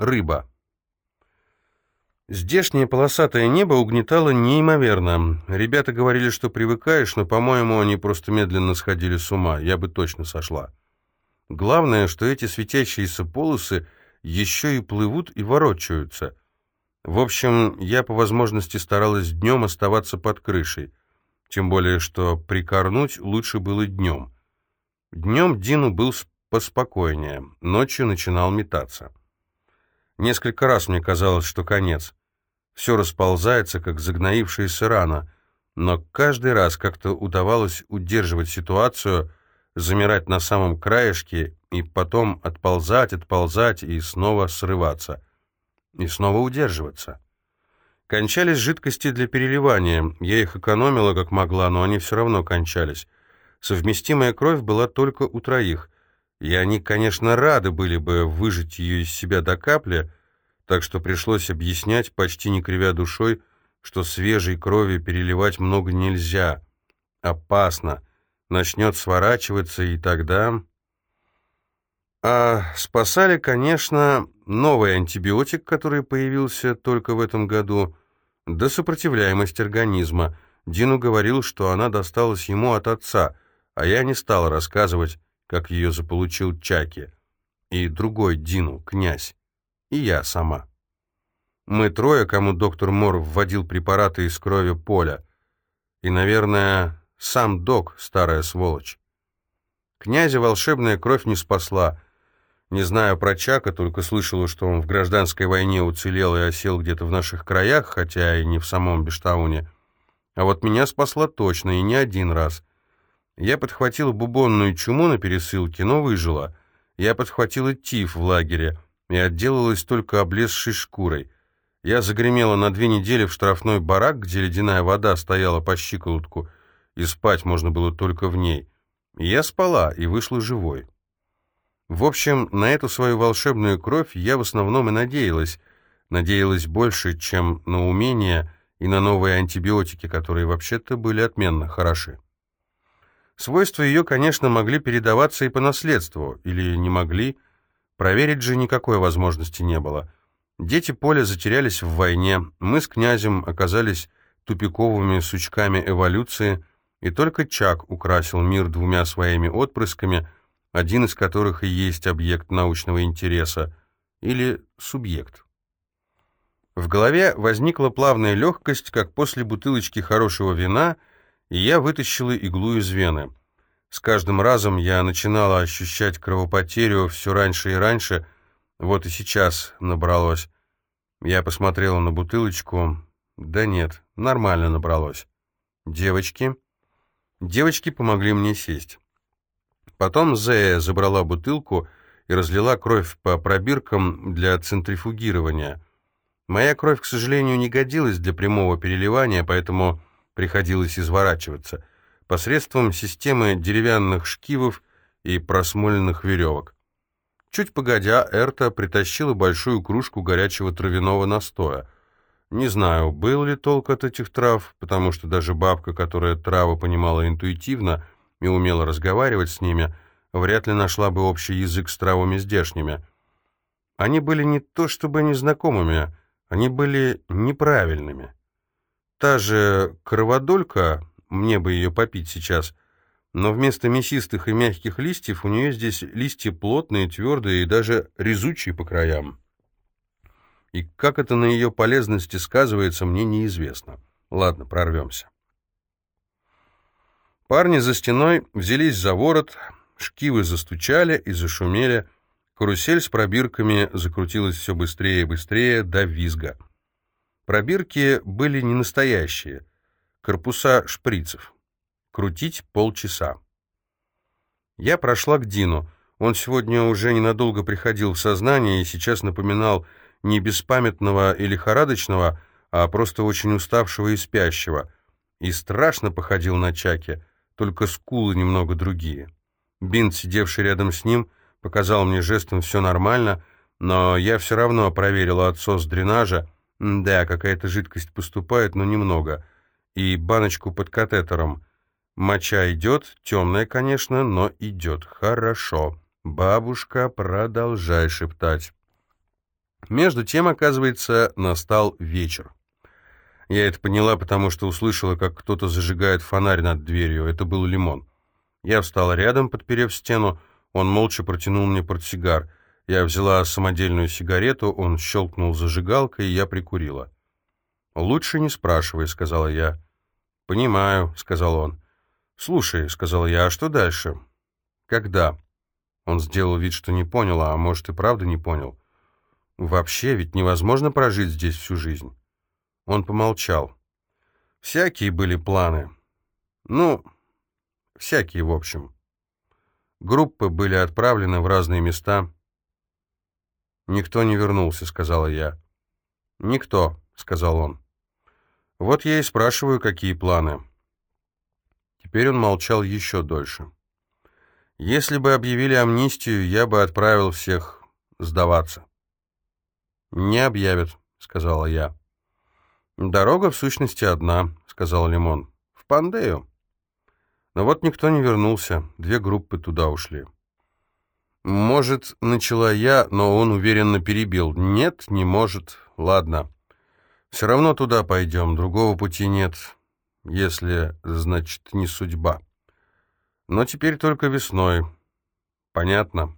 Рыба. Здешнее полосатое небо угнетало неимоверно. Ребята говорили, что привыкаешь, но, по-моему, они просто медленно сходили с ума. Я бы точно сошла. Главное, что эти светящиеся полосы еще и плывут и ворочаются. В общем, я по возможности старалась днем оставаться под крышей. Тем более, что прикорнуть лучше было днем. Днем Дину был поспокойнее, ночью начинал метаться. Несколько раз мне казалось, что конец. Все расползается, как загноившаяся рана, но каждый раз как-то удавалось удерживать ситуацию, замирать на самом краешке и потом отползать, отползать и снова срываться. И снова удерживаться. Кончались жидкости для переливания. Я их экономила как могла, но они все равно кончались. Совместимая кровь была только у троих. И они, конечно, рады были бы выжать ее из себя до капли, так что пришлось объяснять, почти не кривя душой, что свежей крови переливать много нельзя. Опасно. Начнет сворачиваться, и тогда... А спасали, конечно, новый антибиотик, который появился только в этом году, да сопротивляемость организма. Дину говорил, что она досталась ему от отца, а я не стал рассказывать, как ее заполучил Чаки. И другой Дину, князь и я сама. Мы трое, кому доктор Мор вводил препараты из крови Поля. И, наверное, сам док, старая сволочь. Князя волшебная кровь не спасла. Не знаю про Чака, только слышала, что он в гражданской войне уцелел и осел где-то в наших краях, хотя и не в самом Бештауне. А вот меня спасла точно, и не один раз. Я подхватила бубонную чуму на пересылке, но выжила. Я подхватила тиф в лагере — и отделалась только облезшей шкурой. Я загремела на две недели в штрафной барак, где ледяная вода стояла по щиколотку, и спать можно было только в ней. Я спала и вышла живой. В общем, на эту свою волшебную кровь я в основном и надеялась. Надеялась больше, чем на умения и на новые антибиотики, которые вообще-то были отменно хороши. Свойства ее, конечно, могли передаваться и по наследству, или не могли, Проверить же никакой возможности не было. Дети поля затерялись в войне, мы с князем оказались тупиковыми сучками эволюции, и только Чак украсил мир двумя своими отпрысками, один из которых и есть объект научного интереса, или субъект. В голове возникла плавная легкость, как после бутылочки хорошего вина, и я вытащила иглу из вены. С каждым разом я начинала ощущать кровопотерю все раньше и раньше, вот и сейчас набралось. Я посмотрела на бутылочку. Да нет, нормально набралось. Девочки. Девочки помогли мне сесть. Потом Зея забрала бутылку и разлила кровь по пробиркам для центрифугирования. Моя кровь, к сожалению, не годилась для прямого переливания, поэтому приходилось изворачиваться посредством системы деревянных шкивов и просмоленных веревок. Чуть погодя, Эрта притащила большую кружку горячего травяного настоя. Не знаю, был ли толк от этих трав, потому что даже бабка, которая травы понимала интуитивно и умела разговаривать с ними, вряд ли нашла бы общий язык с травами здешними. Они были не то чтобы незнакомыми, они были неправильными. Та же кроводолька, мне бы ее попить сейчас. Но вместо мясистых и мягких листьев у нее здесь листья плотные, твердые и даже резучие по краям. И как это на ее полезности сказывается, мне неизвестно. Ладно, прорвемся. Парни за стеной взялись за ворот, шкивы застучали и зашумели, карусель с пробирками закрутилась все быстрее и быстрее до визга. Пробирки были не настоящие — корпуса шприцев. Крутить полчаса. Я прошла к Дину. Он сегодня уже ненадолго приходил в сознание и сейчас напоминал не беспамятного и лихорадочного, а просто очень уставшего и спящего. И страшно походил на Чаки, только скулы немного другие. Бинт, сидевший рядом с ним, показал мне жестом «все нормально», но я все равно проверила отсос дренажа. Да, какая-то жидкость поступает, но немного и баночку под катетером. Моча идет, темная, конечно, но идет хорошо. Бабушка, продолжай шептать. Между тем, оказывается, настал вечер. Я это поняла, потому что услышала, как кто-то зажигает фонарь над дверью. Это был Лимон. Я встала рядом, подперев стену. Он молча протянул мне портсигар. Я взяла самодельную сигарету, он щелкнул зажигалкой, и я прикурила. «Лучше не спрашивай», — сказала я. «Понимаю», — сказал он. «Слушай», — сказала я, — «а что дальше?» «Когда?» Он сделал вид, что не понял, а может и правда не понял. «Вообще ведь невозможно прожить здесь всю жизнь». Он помолчал. «Всякие были планы. Ну, всякие, в общем. Группы были отправлены в разные места». «Никто не вернулся», — сказала я. «Никто», — сказал он. «Вот я и спрашиваю, какие планы». Теперь он молчал еще дольше. «Если бы объявили амнистию, я бы отправил всех сдаваться». «Не объявят», — сказала я. «Дорога, в сущности, одна», — сказал Лимон. «В Пандею». Но вот никто не вернулся, две группы туда ушли. «Может, начала я, но он уверенно перебил. Нет, не может. Ладно. Все равно туда пойдем, другого пути нет, если, значит, не судьба. Но теперь только весной. Понятно?»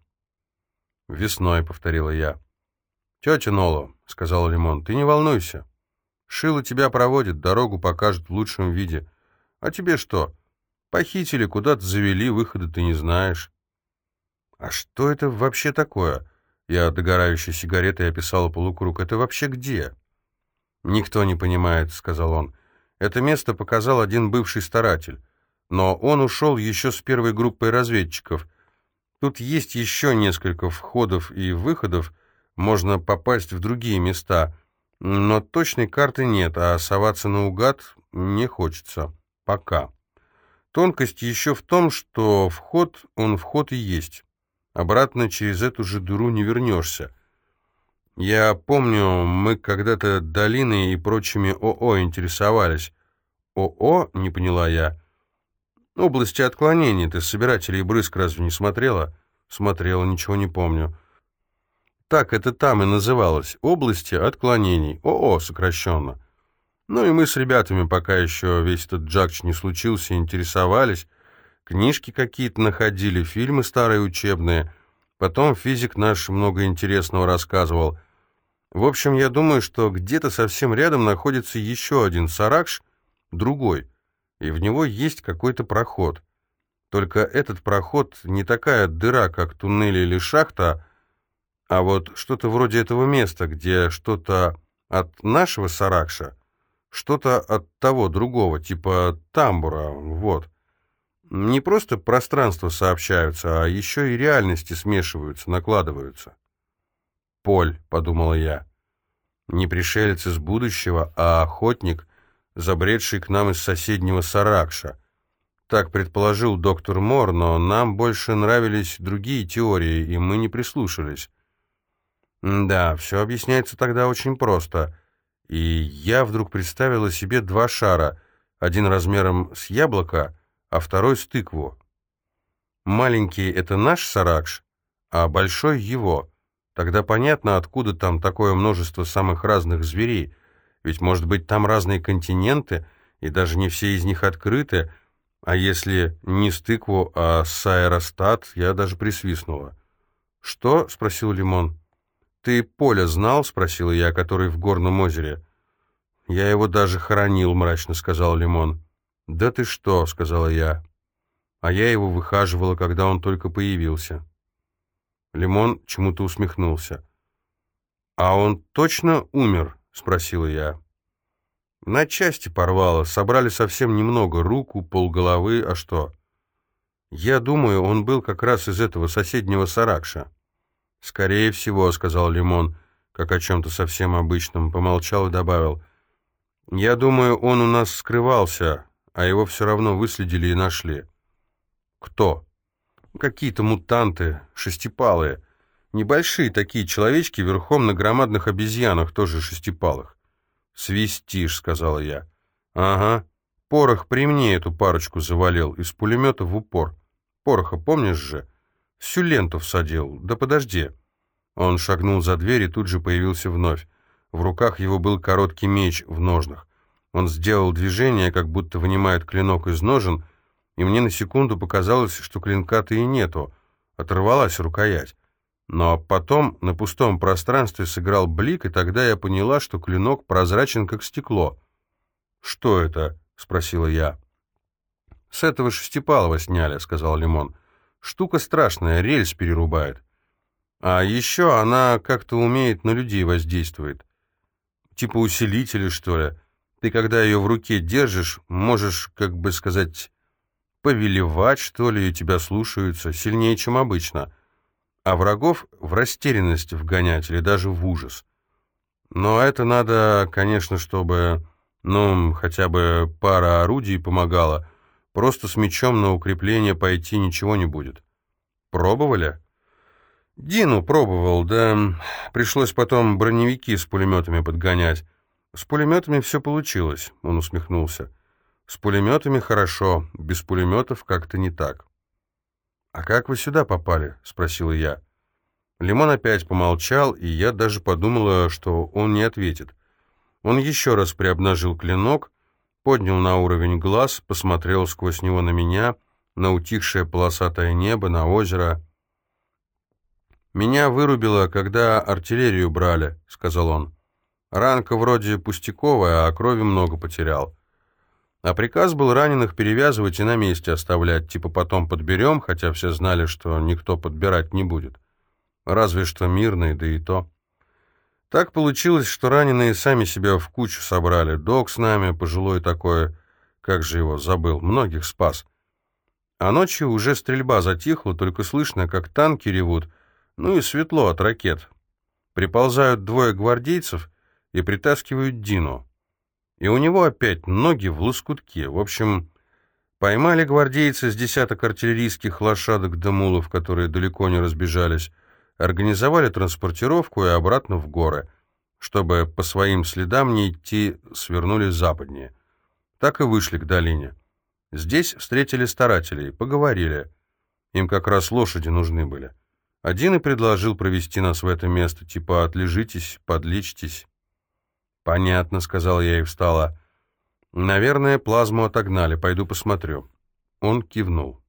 «Весной», — повторила я. «Тетя Ноло», — сказал Лимон, — «ты не волнуйся. Шила тебя проводит, дорогу покажет в лучшем виде. А тебе что? Похитили, куда-то завели, выхода ты не знаешь». «А что это вообще такое?» Я догорающей сигаретой описала полукруг. «Это вообще где?» «Никто не понимает», — сказал он. «Это место показал один бывший старатель. Но он ушел еще с первой группой разведчиков. Тут есть еще несколько входов и выходов, можно попасть в другие места, но точной карты нет, а соваться наугад не хочется. Пока. Тонкость еще в том, что вход, он вход и есть. Обратно через эту же дыру не вернешься. Я помню, мы когда-то долиной и прочими ОО интересовались. ОО, не поняла я. Области отклонений. Ты собирателей брызг разве не смотрела? Смотрела, ничего не помню. Так это там и называлось. Области отклонений. ОО сокращенно. Ну и мы с ребятами, пока еще весь этот джакч не случился, интересовались. Книжки какие-то находили, фильмы старые учебные. Потом физик наш много интересного рассказывал. В общем, я думаю, что где-то совсем рядом находится еще один саракш, другой, и в него есть какой-то проход. Только этот проход не такая дыра, как туннель или шахта, а вот что-то вроде этого места, где что-то от нашего саракша, что-то от того другого, типа тамбура, вот. Не просто пространства сообщаются, а еще и реальности смешиваются, накладываются. «Поль», — подумала я, — не пришелец из будущего, а охотник, забредший к нам из соседнего Саракша. Так предположил доктор Мор, но нам больше нравились другие теории, и мы не прислушались. Да, все объясняется тогда очень просто. И я вдруг представила себе два шара, один размером с яблоко, а второй с тыкву. Маленький — это наш саракш, а большой — его. Тогда понятно, откуда там такое множество самых разных зверей. Ведь, может быть, там разные континенты, и даже не все из них открыты. А если не с тыкву, а с аэростат, я даже присвистнула. «Что?» — спросил Лимон. «Ты Поля знал?» — спросила я, который в горном озере. «Я его даже хоронил», — мрачно сказал Лимон. «Да ты что?» — сказала я. А я его выхаживала, когда он только появился. Лимон чему-то усмехнулся. «А он точно умер?» — спросила я. На части порвало, собрали совсем немного, руку, полголовы, а что? Я думаю, он был как раз из этого соседнего Саракша. «Скорее всего», — сказал Лимон, как о чем-то совсем обычном, помолчал и добавил. «Я думаю, он у нас скрывался, а его все равно выследили и нашли. Кто? Какие-то мутанты, шестипалые. Небольшие такие человечки верхом на громадных обезьянах, тоже шестипалых. «Свистишь», — сказала я. «Ага. Порох при мне эту парочку завалил, из пулемета в упор. Пороха помнишь же? Всю ленту всадил. Да подожди. Он шагнул за дверь и тут же появился вновь. В руках его был короткий меч в ножнах. Он сделал движение, как будто вынимает клинок из ножен, и мне на секунду показалось, что клинка-то и нету. Оторвалась рукоять. Но потом на пустом пространстве сыграл блик, и тогда я поняла, что клинок прозрачен, как стекло. «Что это?» — спросила я. «С этого шестипалого сняли», — сказал Лимон. «Штука страшная, рельс перерубает. А еще она как-то умеет на людей воздействует. Типа усилители, что ли. Ты, когда ее в руке держишь, можешь, как бы сказать, повелевать, что ли, и тебя слушаются, сильнее, чем обычно. А врагов в растерянность вгонять или даже в ужас. Но это надо, конечно, чтобы, ну, хотя бы пара орудий помогала. Просто с мечом на укрепление пойти ничего не будет. Пробовали? Дину пробовал, да пришлось потом броневики с пулеметами подгонять. С пулеметами все получилось, он усмехнулся. С пулеметами хорошо, без пулеметов как-то не так. «А как вы сюда попали?» — спросила я. Лимон опять помолчал, и я даже подумала, что он не ответит. Он еще раз приобнажил клинок, поднял на уровень глаз, посмотрел сквозь него на меня, на утихшее полосатое небо, на озеро. «Меня вырубило, когда артиллерию брали», — сказал он. «Ранка вроде пустяковая, а крови много потерял. А приказ был раненых перевязывать и на месте оставлять, типа потом подберем, хотя все знали, что никто подбирать не будет. Разве что мирные, да и то. Так получилось, что раненые сами себя в кучу собрали. Док с нами, пожилой такой, как же его, забыл, многих спас. А ночью уже стрельба затихла, только слышно, как танки ревут, ну и светло от ракет. Приползают двое гвардейцев и притаскивают Дину. И у него опять ноги в лоскутке. В общем, поймали гвардейцы с десяток артиллерийских лошадок да мулов, которые далеко не разбежались, организовали транспортировку и обратно в горы, чтобы по своим следам не идти, свернули западнее. Так и вышли к долине. Здесь встретили старателей, поговорили. Им как раз лошади нужны были. Один и предложил провести нас в это место, типа «отлежитесь, подлечьтесь». «Понятно», — сказал я и встала. «Наверное, плазму отогнали, пойду посмотрю». Он кивнул.